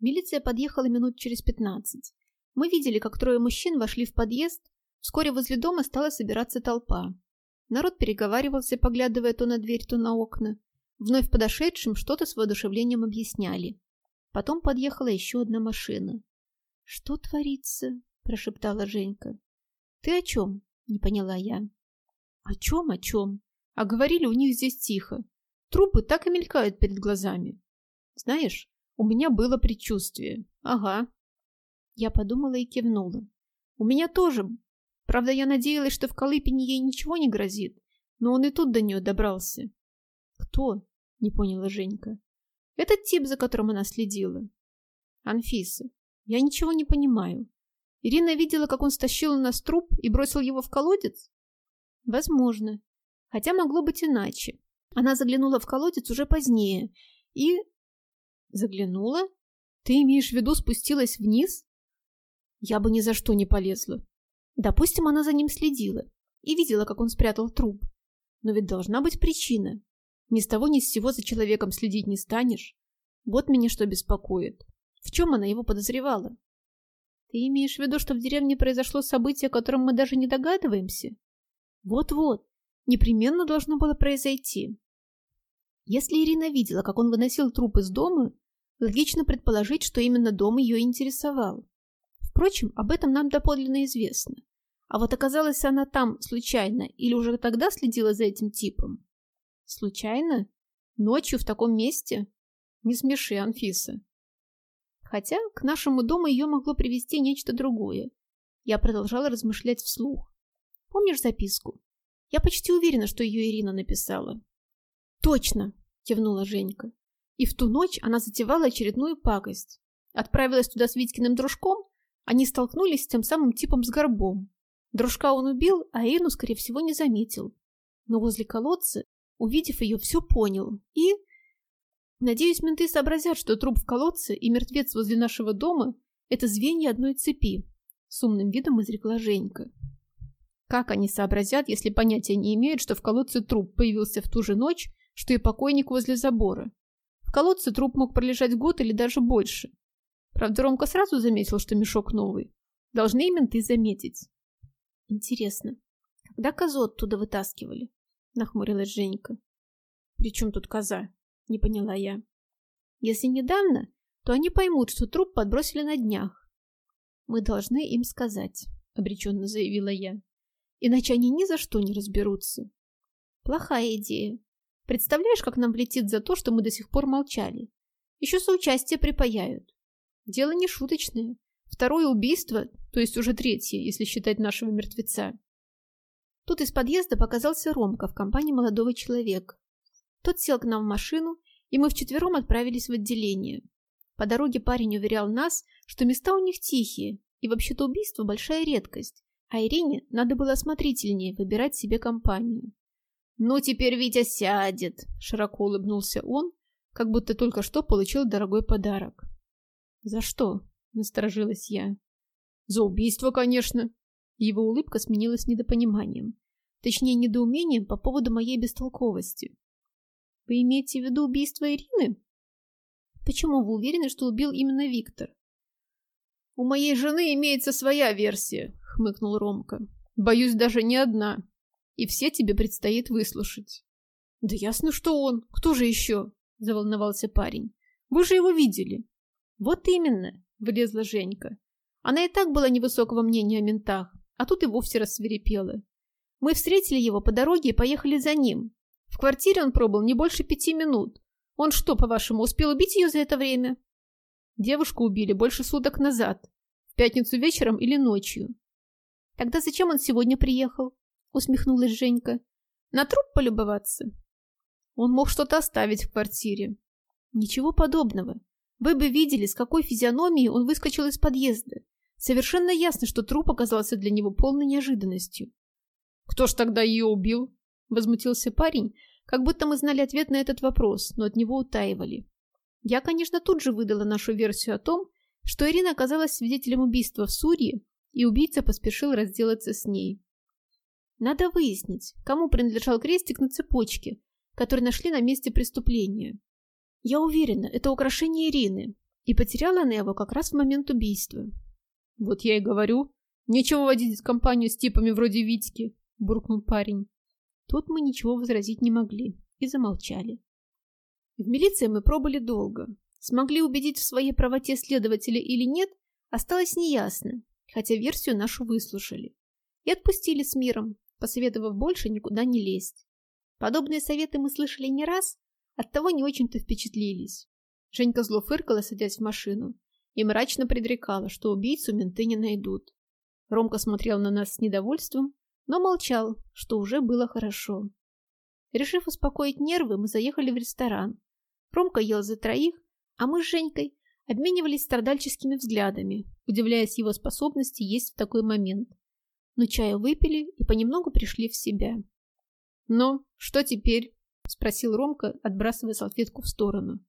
Милиция подъехала минут через пятнадцать. Мы видели, как трое мужчин вошли в подъезд. Вскоре возле дома стала собираться толпа. Народ переговаривался, поглядывая то на дверь, то на окна. Вновь подошедшим что-то с воодушевлением объясняли. Потом подъехала еще одна машина. «Что творится?» – прошептала Женька. «Ты о чем?» – не поняла я. «О чем, о чем? А говорили у них здесь тихо. Трупы так и мелькают перед глазами. Знаешь, у меня было предчувствие. Ага. Я подумала и кивнула. У меня тоже. Правда, я надеялась, что в Колыпине ей ничего не грозит, но он и тут до нее добрался. Кто? Не поняла Женька. Этот тип, за которым она следила. Анфиса. Я ничего не понимаю. Ирина видела, как он стащил у нас труп и бросил его в колодец? Возможно. Хотя могло быть иначе. Она заглянула в колодец уже позднее и... Заглянула? Ты имеешь в виду спустилась вниз? Я бы ни за что не полезла. Допустим, она за ним следила и видела, как он спрятал труп. Но ведь должна быть причина. Ни с того ни с сего за человеком следить не станешь. Вот меня что беспокоит. В чем она его подозревала? Ты имеешь в виду, что в деревне произошло событие, о котором мы даже не догадываемся? Вот-вот, непременно должно было произойти. Если Ирина видела, как он выносил труп из дома, логично предположить, что именно дом ее интересовал. Впрочем, об этом нам доподлинно известно. А вот оказалась она там случайно или уже тогда следила за этим типом? Случайно? Ночью в таком месте? Не смеши, Анфиса. Хотя к нашему дому ее могло привести нечто другое. Я продолжала размышлять вслух. Помнишь записку? Я почти уверена, что ее Ирина написала. Точно, кивнула Женька. И в ту ночь она затевала очередную пакость. Отправилась туда с Витькиным дружком, они столкнулись с тем самым типом с горбом. Дружка он убил, а Ирину, скорее всего, не заметил. Но возле колодца, увидев ее, все понял. И... Надеюсь, менты сообразят, что труп в колодце и мертвец возле нашего дома — это звенья одной цепи. С умным видом изрекла Женька. Как они сообразят, если понятия не имеют, что в колодце труп появился в ту же ночь, что и покойник возле забора? В колодце труп мог пролежать год или даже больше. Правда, Ромка сразу заметил, что мешок новый. Должны и менты заметить. Интересно, когда козу оттуда вытаскивали? Нахмурилась Женька. При чем тут коза? Не поняла я. Если недавно, то они поймут, что труп подбросили на днях. Мы должны им сказать, обреченно заявила я. Иначе они ни за что не разберутся. Плохая идея. Представляешь, как нам влетит за то, что мы до сих пор молчали? Еще соучастие припаяют. Дело не шуточное. Второе убийство, то есть уже третье, если считать нашего мертвеца. Тут из подъезда показался Ромка в компании молодого человека. Тот сел к нам в машину, и мы вчетвером отправились в отделение. По дороге парень уверял нас, что места у них тихие, и вообще-то убийство – большая редкость, а Ирине надо было осмотрительнее выбирать себе компанию. «Ну, теперь Витя сядет!» – широко улыбнулся он, как будто только что получил дорогой подарок. «За что?» – насторожилась я. «За убийство, конечно!» Его улыбка сменилась недопониманием. Точнее, недоумением по поводу моей бестолковости. «Вы имеете в виду убийство Ирины?» «Почему вы уверены, что убил именно Виктор?» «У моей жены имеется своя версия», хмыкнул Ромка. Боюсь, даже не одна. И все тебе предстоит выслушать. Да ясно, что он. Кто же еще? Заволновался парень. Вы же его видели. Вот именно, влезла Женька. Она и так была невысокого мнения о ментах, а тут и вовсе рассверепела. Мы встретили его по дороге и поехали за ним. В квартире он пробыл не больше пяти минут. Он что, по-вашему, успел убить ее за это время? Девушку убили больше суток назад. В пятницу вечером или ночью. Тогда зачем он сегодня приехал? Усмехнулась Женька. На труп полюбоваться? Он мог что-то оставить в квартире. Ничего подобного. Вы бы видели, с какой физиономией он выскочил из подъезда. Совершенно ясно, что труп оказался для него полной неожиданностью. «Кто ж тогда ее убил?» — возмутился парень, как будто мы знали ответ на этот вопрос, но от него утаивали. Я, конечно, тут же выдала нашу версию о том, что Ирина оказалась свидетелем убийства в Сурье и убийца поспешил разделаться с ней. Надо выяснить, кому принадлежал крестик на цепочке, который нашли на месте преступления. Я уверена, это украшение Ирины, И потеряла она его как раз в момент убийства. Вот я и говорю. Нечего водить компанию с типами вроде Витьки, буркнул парень. Тут мы ничего возразить не могли и замолчали. В милиции мы пробыли долго. Смогли убедить в своей правоте следователя или нет, осталось неясно, хотя версию нашу выслушали. И отпустили с миром, посоветовав больше никуда не лезть. Подобные советы мы слышали не раз, оттого не очень-то впечатлились. Женька зло фыркала, садясь в машину, и мрачно предрекала, что убийцу менты не найдут. Ромка смотрел на нас с недовольством, но молчал, что уже было хорошо. Решив успокоить нервы, мы заехали в ресторан. Ромка ел за троих, а мы с Женькой обменивались страдальческими взглядами, удивляясь его способности есть в такой момент. Но чаю выпили и понемногу пришли в себя. «Ну, что теперь?» — спросил Ромка, отбрасывая салфетку в сторону.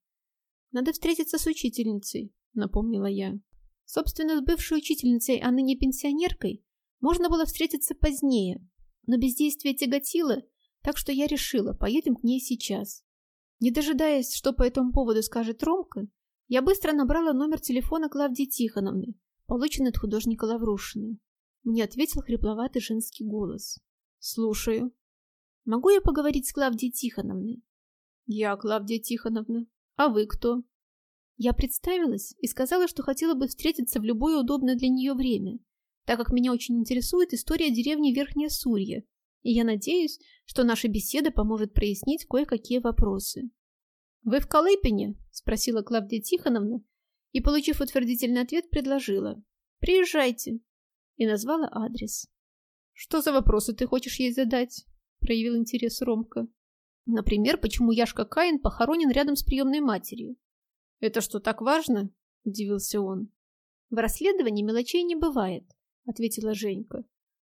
«Надо встретиться с учительницей», — напомнила я. Собственно, с бывшей учительницей, а ныне пенсионеркой, можно было встретиться позднее, но бездействие тяготило, так что я решила, поедем к ней сейчас. Не дожидаясь, что по этому поводу скажет Ромка, я быстро набрала номер телефона Клавдии Тихоновны, полученный от художника Лаврушины. Мне ответил хрипловатый женский голос. «Слушаю. Могу я поговорить с Клавдией Тихоновной?» «Я Клавдия Тихоновна. А вы кто?» Я представилась и сказала, что хотела бы встретиться в любое удобное для нее время, так как меня очень интересует история деревни Верхняя Сурья, и я надеюсь, что наша беседа поможет прояснить кое-какие вопросы. «Вы в Колыпине?» – спросила Клавдия Тихоновна и, получив утвердительный ответ, предложила. «Приезжайте!» И назвала адрес. «Что за вопросы ты хочешь ей задать?» – проявил интерес Ромка. «Например, почему Яшка Каин похоронен рядом с приемной матерью?» «Это что, так важно?» – удивился он. «В расследовании мелочей не бывает», – ответила Женька.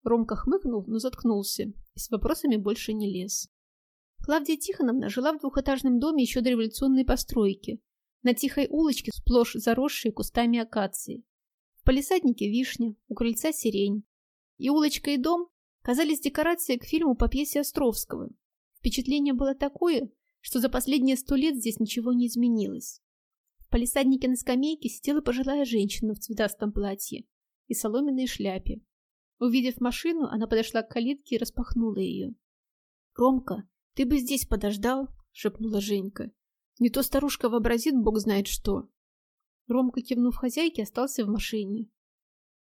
Ромка хмыкнул, но заткнулся и с вопросами больше не лез. Клавдия Тихоновна жила в двухэтажном доме еще до революционной постройки, на тихой улочке, сплошь заросшей кустами акации. Палисаднике вишня, у крыльца сирень. И улочка, и дом казались декорацией к фильму по пьесе Островского. Впечатление было такое, что за последние сто лет здесь ничего не изменилось. В палисаднике на скамейке сидела пожилая женщина в цветастом платье и соломенной шляпе. Увидев машину, она подошла к калитке и распахнула ее. «Ромка, ты бы здесь подождал?» — шепнула Женька. «Не то старушка вообразит, бог знает что». Ромка, кивнув хозяйке, остался в машине.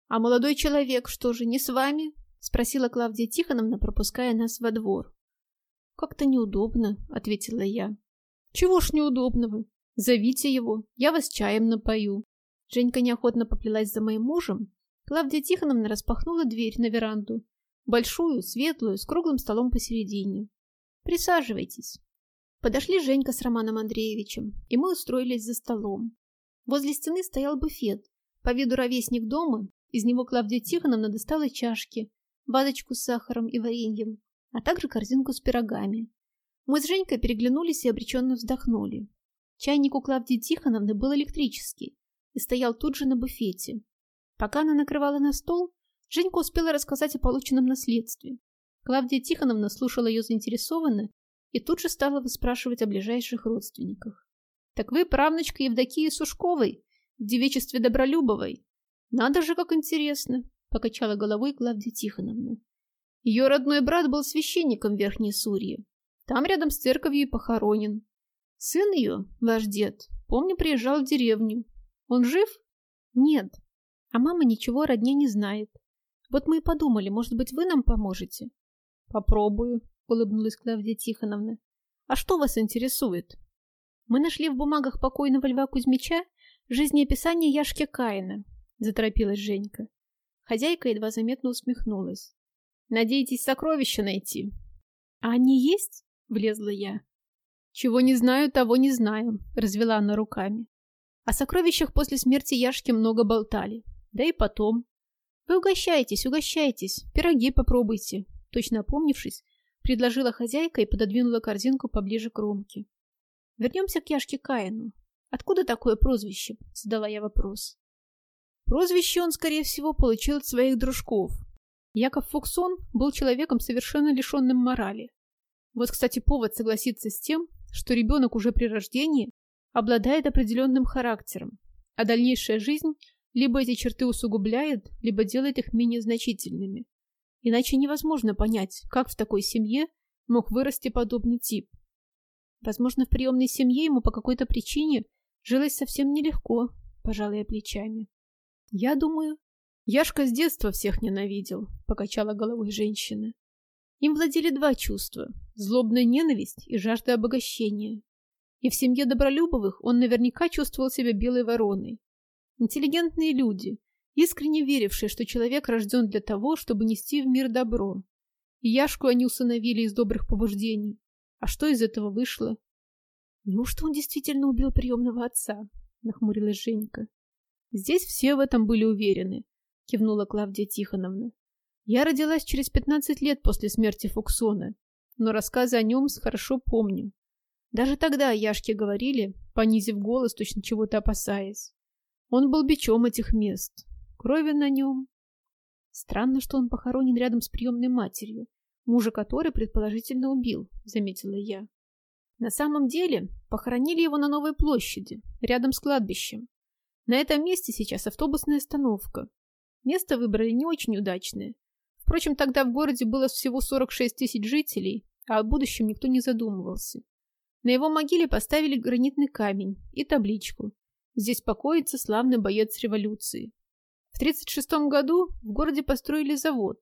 «А молодой человек что же, не с вами?» — спросила Клавдия Тихоновна, пропуская нас во двор. «Как-то неудобно», — ответила я. «Чего ж неудобного? Зовите его, я вас чаем напою». Женька неохотно поплелась за моим мужем, Клавдия Тихоновна распахнула дверь на веранду. Большую, светлую, с круглым столом посередине. «Присаживайтесь». Подошли Женька с Романом Андреевичем, и мы устроились за столом. Возле стены стоял буфет. По виду ровесник дома, из него Клавдия Тихоновна достала чашки, вазочку с сахаром и вареньем, а также корзинку с пирогами. Мы с Женькой переглянулись и обреченно вздохнули. Чайник у Клавдии Тихоновны был электрический и стоял тут же на буфете. Пока она накрывала на стол, Женька успела рассказать о полученном наследстве. Клавдия Тихоновна слушала ее заинтересованно и тут же стала выспрашивать о ближайших родственниках. «Так вы правнучка Евдокии Сушковой, в девичестве Добролюбовой. Надо же, как интересно!» — покачала головой Клавдия Тихоновна. Ее родной брат был священником Верхней Сурье. Там рядом с церковью и похоронен. Сын ее, ваш дед, помню, приезжал в деревню. Он жив? Нет, а мама ничего о родне не знает. Вот мы и подумали, может быть, вы нам поможете? Попробую, улыбнулась Клавдия Тихоновна. А что вас интересует? Мы нашли в бумагах покойного Льва Кузьмича жизнеописание Яшки Каина, заторопилась Женька. Хозяйка едва заметно усмехнулась. Надеетесь сокровища найти? А они есть? Влезла я. Чего не знаю, того не знаю, развела она руками. О сокровищах после смерти Яшки много болтали. Да и потом. Вы угощайтесь, угощайтесь, пироги попробуйте. Точно опомнившись, предложила хозяйка и пододвинула корзинку поближе к Ромке. Вернемся к Яшке Каину. Откуда такое прозвище? Задала я вопрос. Прозвище он, скорее всего, получил от своих дружков. Яков Фуксон был человеком, совершенно лишенным морали. Вот, кстати, повод согласиться с тем, что ребенок уже при рождении обладает определенным характером, А дальнейшая жизнь либо эти черты усугубляет, либо делает их менее значительными. Иначе невозможно понять, как в такой семье мог вырасти подобный тип. Возможно, в приемной семье ему по какой-то причине жилось совсем нелегко, пожалуй, плечами. Я думаю, Яшка с детства всех ненавидел, покачала головой женщина. Им владели два чувства – злобная ненависть и жажда обогащения. И в семье Добролюбовых он наверняка чувствовал себя белой вороной. Интеллигентные люди, искренне верившие, что человек рожден для того, чтобы нести в мир добро. И Яшку они усыновили из добрых побуждений. А что из этого вышло? Неужто он действительно убил приемного отца? Нахмурилась Женька. Здесь все в этом были уверены, кивнула Клавдия Тихоновна. Я родилась через пятнадцать лет после смерти Фуксона, но рассказы о нем хорошо помню. Даже тогда Яшке говорили, понизив голос, точно чего-то опасаясь. Он был бичом этих мест. Крови на нем. Странно, что он похоронен рядом с приемной матерью, мужа которой предположительно убил, заметила я. На самом деле, похоронили его на Новой площади, рядом с кладбищем. На этом месте сейчас автобусная остановка. Место выбрали не очень удачное. Впрочем, тогда в городе было всего 46 тысяч жителей, а о будущем никто не задумывался. На его могиле поставили гранитный камень и табличку. Здесь покоится славный боец революции. В 1936 году в городе построили завод.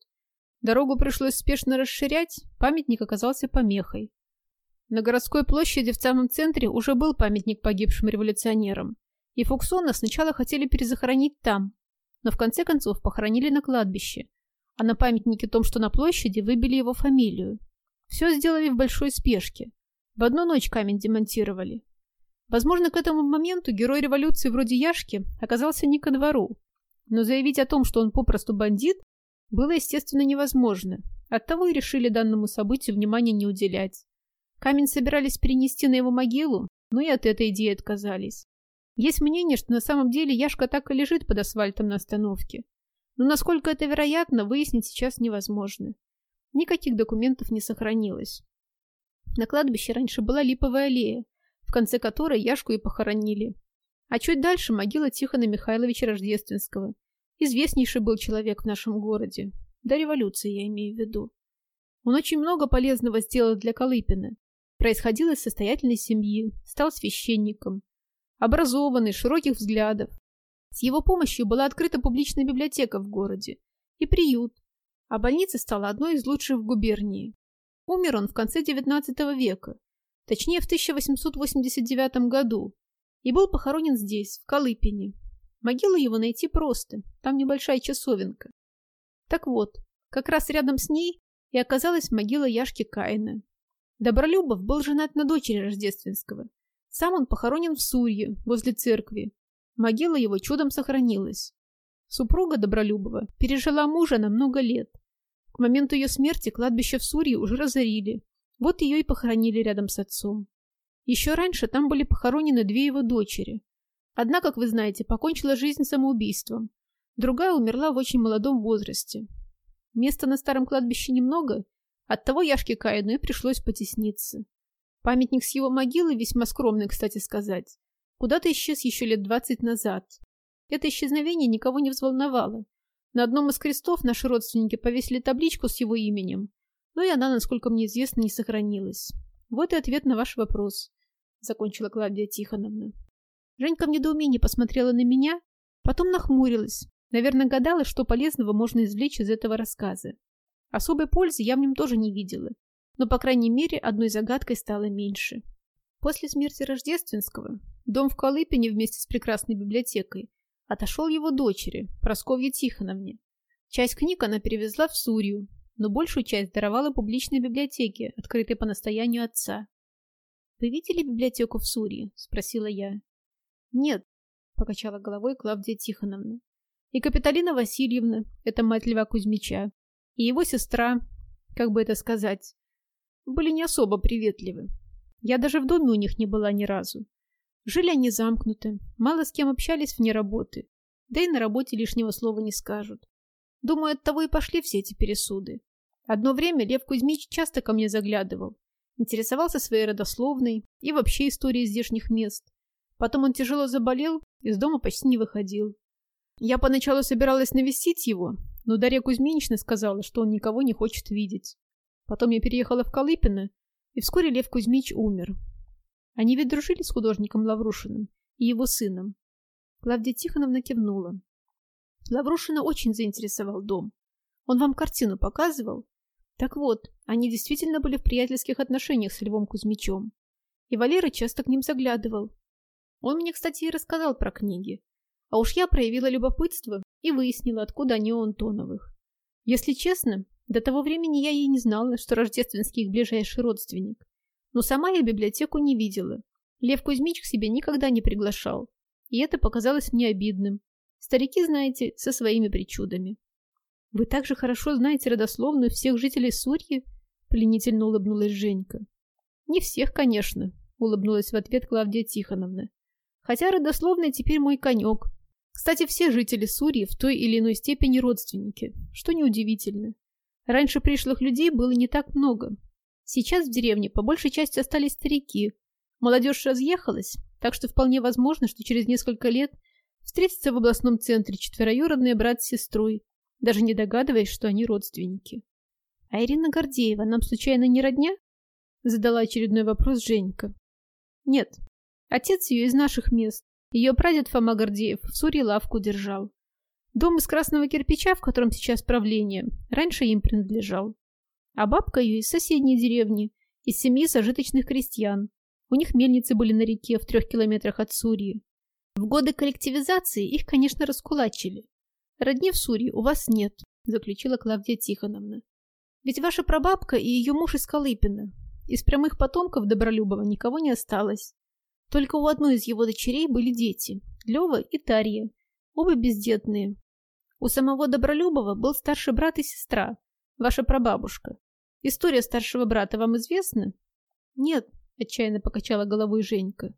Дорогу пришлось спешно расширять, памятник оказался помехой. На городской площади в самом центре уже был памятник погибшим революционерам. И Фуксона сначала хотели перезахоронить там, но в конце концов похоронили на кладбище, а на памятнике том, что на площади, выбили его фамилию. Все сделали в большой спешке. В одну ночь камень демонтировали. Возможно, к этому моменту герой революции вроде Яшки оказался не ко двору, но заявить о том, что он попросту бандит, было, естественно, невозможно. Оттого и решили данному событию внимания не уделять. Камень собирались перенести на его могилу, но и от этой идеи отказались. Есть мнение, что на самом деле Яшка так и лежит под асфальтом на остановке. Но насколько это вероятно, выяснить сейчас невозможно. Никаких документов не сохранилось. На кладбище раньше была липовая аллея, в конце которой Яшку и похоронили. А чуть дальше могила Тихона Михайловича Рождественского. Известнейший был человек в нашем городе. До революции я имею в виду. Он очень много полезного сделал для Колыпина. Происходил из состоятельной семьи, стал священником. Образованный, широких взглядов. С его помощью была открыта публичная библиотека в городе и приют, а больница стала одной из лучших в губернии. Умер он в конце XIX века, точнее в 1889 году, и был похоронен здесь, в Колыпине. Могилу его найти просто, там небольшая часовенка. Так вот, как раз рядом с ней и оказалась могила Яшки Каина. Добролюбов был женат на дочери Рождественского. Сам он похоронен в Сурье, возле церкви. Могила его чудом сохранилась. Супруга Добролюбова пережила мужа на много лет. К моменту ее смерти кладбище в Сурье уже разорили. Вот ее и похоронили рядом с отцом. Еще раньше там были похоронены две его дочери. Одна, как вы знаете, покончила жизнь самоубийством. Другая умерла в очень молодом возрасте. Места на старом кладбище немного, оттого Яшке Каину и пришлось потесниться. Памятник с его могилы, весьма скромный, кстати сказать, куда-то исчез еще лет двадцать назад. Это исчезновение никого не взволновало. На одном из крестов наши родственники повесили табличку с его именем, но и она, насколько мне известно, не сохранилась. Вот и ответ на ваш вопрос, — закончила Клавдия Тихоновна. Женька в недоумении посмотрела на меня, потом нахмурилась, наверное, гадала, что полезного можно извлечь из этого рассказа. Особой пользы я в нем тоже не видела, но, по крайней мере, одной загадкой стало меньше. После смерти Рождественского дом в Колыпине вместе с прекрасной библиотекой отошел его дочери, Просковье Тихоновне. Часть книг она перевезла в Сурью, но большую часть даровала публичной библиотеке, открытой по настоянию отца. «Вы видели библиотеку в Сурье?» – спросила я. «Нет», – покачала головой Клавдия Тихоновна. «И Капиталина Васильевна, это мать Льва Кузьмича, и его сестра, как бы это сказать, были не особо приветливы. Я даже в доме у них не была ни разу. Жили они замкнуты, мало с кем общались вне работы, да и на работе лишнего слова не скажут. Думаю, от того и пошли все эти пересуды. Одно время Лев Кузьмич часто ко мне заглядывал, интересовался своей родословной и вообще историей здешних мест. Потом он тяжело заболел, из дома почти не выходил. Я поначалу собиралась навестить его, но Дарья Кузьминична сказала, что он никого не хочет видеть. Потом я переехала в Колыпино, и вскоре Лев Кузьмич умер. Они ведь дружили с художником Лаврушиным и его сыном. Клавдия Тихоновна кивнула. Лаврушина очень заинтересовал дом. Он вам картину показывал? Так вот, они действительно были в приятельских отношениях с Львом Кузьмичем. И Валера часто к ним заглядывал. Он мне, кстати, и рассказал про книги. А уж я проявила любопытство и выяснила, откуда они у Антоновых. Если честно, до того времени я и не знала, что Рождественский их ближайший родственник. Но сама я библиотеку не видела. Лев Кузьмич к себе никогда не приглашал. И это показалось мне обидным. Старики, знаете, со своими причудами. «Вы так же хорошо знаете родословную всех жителей Сурьи?» — пленительно улыбнулась Женька. «Не всех, конечно», — улыбнулась в ответ Клавдия Тихоновна. «Хотя родословная теперь мой конек. Кстати, все жители Сурьи в той или иной степени родственники, что неудивительно. Раньше пришлых людей было не так много. Сейчас в деревне по большей части остались старики. Молодежь разъехалась, так что вполне возможно, что через несколько лет встретятся в областном центре четвероюродные брат с сестрой, даже не догадываясь, что они родственники. «А Ирина Гордеева нам случайно не родня?» Задала очередной вопрос Женька. «Нет. Отец ее из наших мест. Ее прадед Фома Гордеев в Суре лавку держал. Дом из красного кирпича, в котором сейчас правление, раньше им принадлежал. А бабка ее из соседней деревни, из семьи сожиточных крестьян. У них мельницы были на реке в трех километрах от Сурьи. В годы коллективизации их, конечно, раскулачили. Родни в Сурье у вас нет, заключила Клавдия Тихоновна. Ведь ваша прабабка и ее муж из Колыпина. Из прямых потомков Добролюбова никого не осталось. Только у одной из его дочерей были дети – Лева и Тарья, оба бездетные. У самого Добролюбова был старший брат и сестра, ваша прабабушка. История старшего брата вам известна? Нет, отчаянно покачала головой Женька.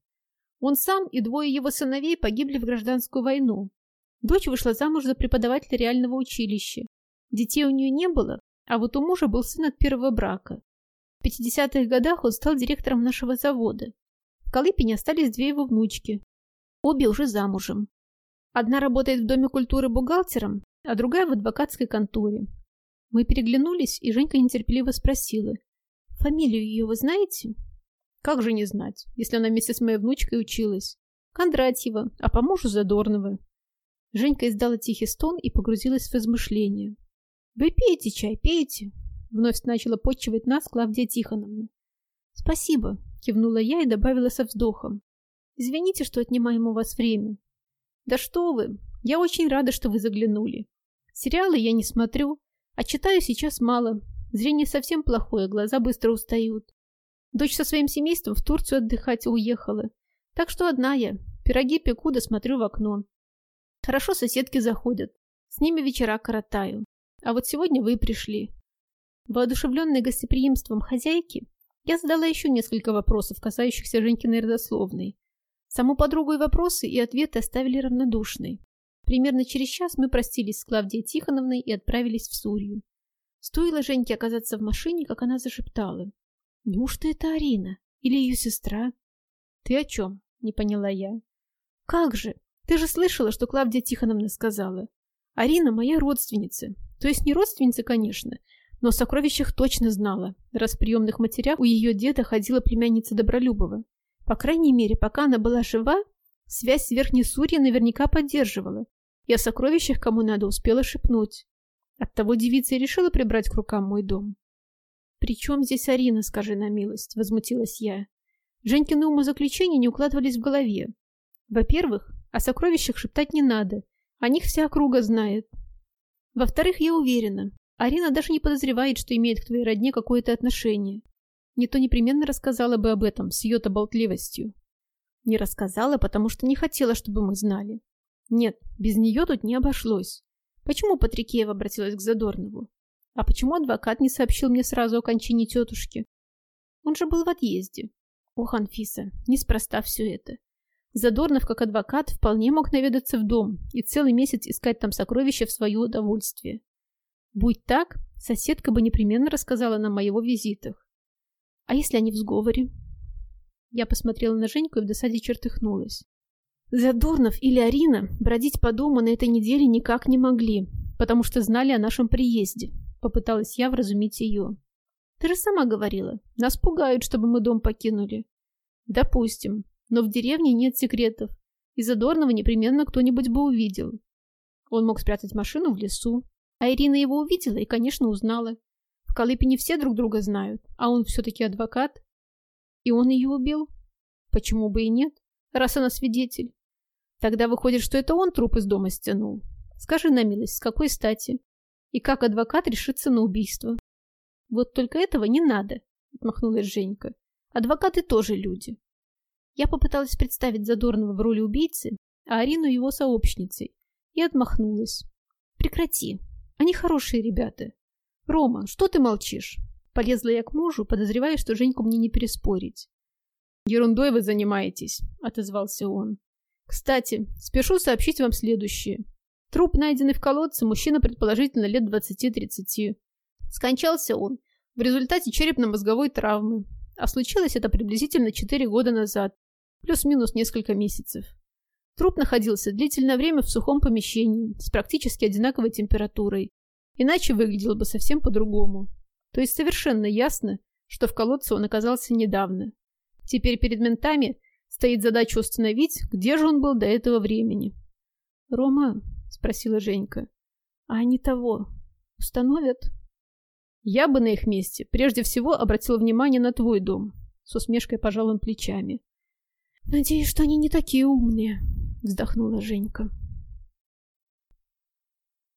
Он сам и двое его сыновей погибли в гражданскую войну. Дочь вышла замуж за преподавателя реального училища. Детей у нее не было, а вот у мужа был сын от первого брака. В 50-х годах он стал директором нашего завода. В Колыпине остались две его внучки. Обе уже замужем. Одна работает в Доме культуры бухгалтером, а другая в адвокатской конторе. Мы переглянулись, и Женька нетерпеливо спросила. «Фамилию ее вы знаете?» «Как же не знать, если она вместе с моей внучкой училась?» «Кондратьева, а по мужу Задорнова». Женька издала тихий стон и погрузилась в размышления. «Вы пейте чай, пейте!» Вновь начала подчивать нас Клавдия Тихоновна. «Спасибо!» — кивнула я и добавила со вздохом. «Извините, что отнимаем у вас время». «Да что вы! Я очень рада, что вы заглянули. Сериалы я не смотрю, а читаю сейчас мало. Зрение совсем плохое, глаза быстро устают. Дочь со своим семейством в Турцию отдыхать уехала. Так что одна я. Пироги пеку да смотрю в окно. Хорошо соседки заходят. С ними вечера коротаю. А вот сегодня вы пришли. Воодушевленной гостеприимством хозяйки, я задала еще несколько вопросов, касающихся Женькиной родословной. Саму подругу и вопросы, и ответы оставили равнодушной. Примерно через час мы простились с Клавдией Тихоновной и отправились в Сурью. Стоило Женьке оказаться в машине, как она зашептала. «Неужто это Арина? Или ее сестра?» «Ты о чем?» — не поняла я. «Как же? Ты же слышала, что Клавдия Тихоновна сказала. Арина моя родственница. То есть не родственница, конечно, но о сокровищах точно знала, раз в приемных матерях у ее деда ходила племянница Добролюбова. По крайней мере, пока она была жива, связь с Верхней Сурьей наверняка поддерживала, и о сокровищах кому надо успела шепнуть. Оттого девица и решила прибрать к рукам мой дом. «При чем здесь Арина, скажи на милость?» — возмутилась я. Женькины умозаключения не укладывались в голове. Во-первых, о сокровищах шептать не надо. О них вся округа знает. Во-вторых, я уверена, Арина даже не подозревает, что имеет к твоей родне какое-то отношение. Не то непременно рассказала бы об этом с ее-то болтливостью. Не рассказала, потому что не хотела, чтобы мы знали. Нет, без нее тут не обошлось. Почему Патрикеева обратилась к Задорнову? А почему адвокат не сообщил мне сразу о кончине тетушки? Он же был в отъезде. Ох, Анфиса, неспроста все это. Задорнов, как адвокат, вполне мог наведаться в дом и целый месяц искать там сокровища в свое удовольствие. Будь так, соседка бы непременно рассказала нам о его визитах. А если они в сговоре? Я посмотрела на Женьку и в досаде чертыхнулась. Задорнов или Арина бродить по дому на этой неделе никак не могли, потому что знали о нашем приезде. Попыталась я вразумить ее. Ты же сама говорила, нас пугают, чтобы мы дом покинули. Допустим, но в деревне нет секретов, и Задорнова непременно кто-нибудь бы увидел. Он мог спрятать машину в лесу, а Ирина его увидела и, конечно, узнала. В Колыпине все друг друга знают, а он все-таки адвокат. И он ее убил? Почему бы и нет, раз она свидетель? Тогда выходит, что это он труп из дома стянул. Скажи на милость, с какой стати? И как адвокат решится на убийство? Вот только этого не надо, отмахнулась Женька. Адвокаты тоже люди. Я попыталась представить Задорнова в роли убийцы, а Арину его сообщницей, и отмахнулась. Прекрати. Они хорошие ребята. Рома, что ты молчишь? Полезла я к мужу, подозревая, что Женьку мне не переспорить. «Ерундой вы занимаетесь», — отозвался он. Кстати, спешу сообщить вам следующее. Труп, найденный в колодце, мужчина предположительно лет 20-30. Скончался он в результате черепно-мозговой травмы, а случилось это приблизительно 4 года назад, плюс-минус несколько месяцев. Труп находился длительное время в сухом помещении с практически одинаковой температурой, иначе выглядел бы совсем по-другому. То есть совершенно ясно, что в колодце он оказался недавно. Теперь перед ментами Стоит задача установить, где же он был до этого времени. «Рома?» — спросила Женька. «А они того установят?» «Я бы на их месте прежде всего обратила внимание на твой дом», — с усмешкой пожал он плечами. «Надеюсь, что они не такие умные», — вздохнула Женька.